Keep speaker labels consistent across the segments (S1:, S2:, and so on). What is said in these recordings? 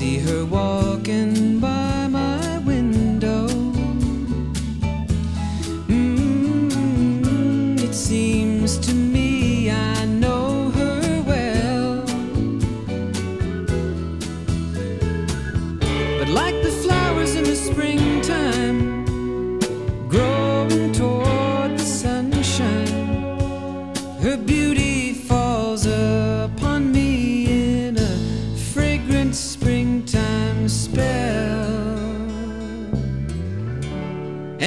S1: see her walking by my window. Mm, it seems to me I know her well. But like the flowers in the springtime, growing toward the sunshine, her beauty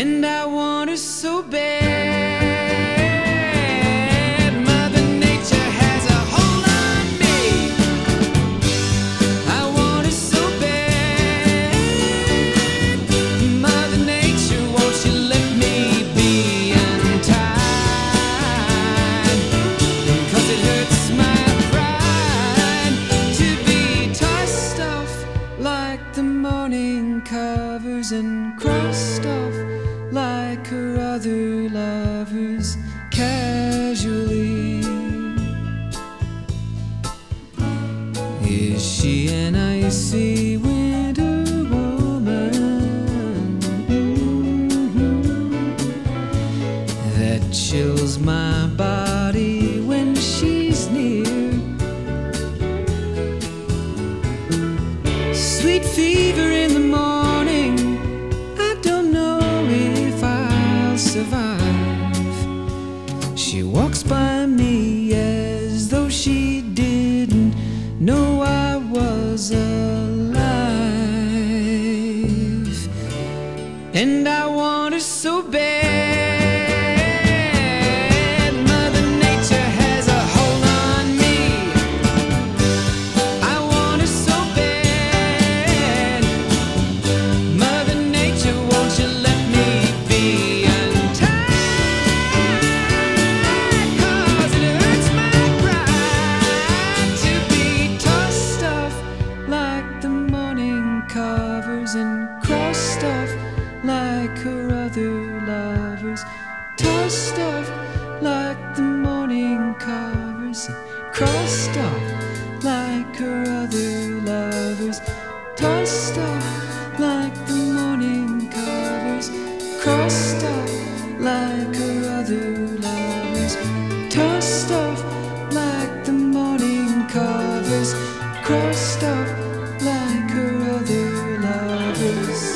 S1: And I want her so bad. Mother Nature has a hold on me. I want her so bad. Mother Nature, won't you let me be untied? Cause it hurts my pride to be tossed off like the morning covers and crossed off other lovers casually. Is she an icy winter woman Mhm. that chills my body when she's near? Sweet fever in walks by me as though she didn't know I was alive. And I want her so bad. tough stuff like her other lovers, tossed off like the morning covers, crossed off like her other lovers, tossed off like the morning covers, crossed off like her other lovers, tossed off like the morning covers, crossed off like her other lovers.